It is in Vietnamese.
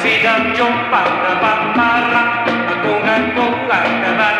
Así dan yo para pampara, a congar con la cabana.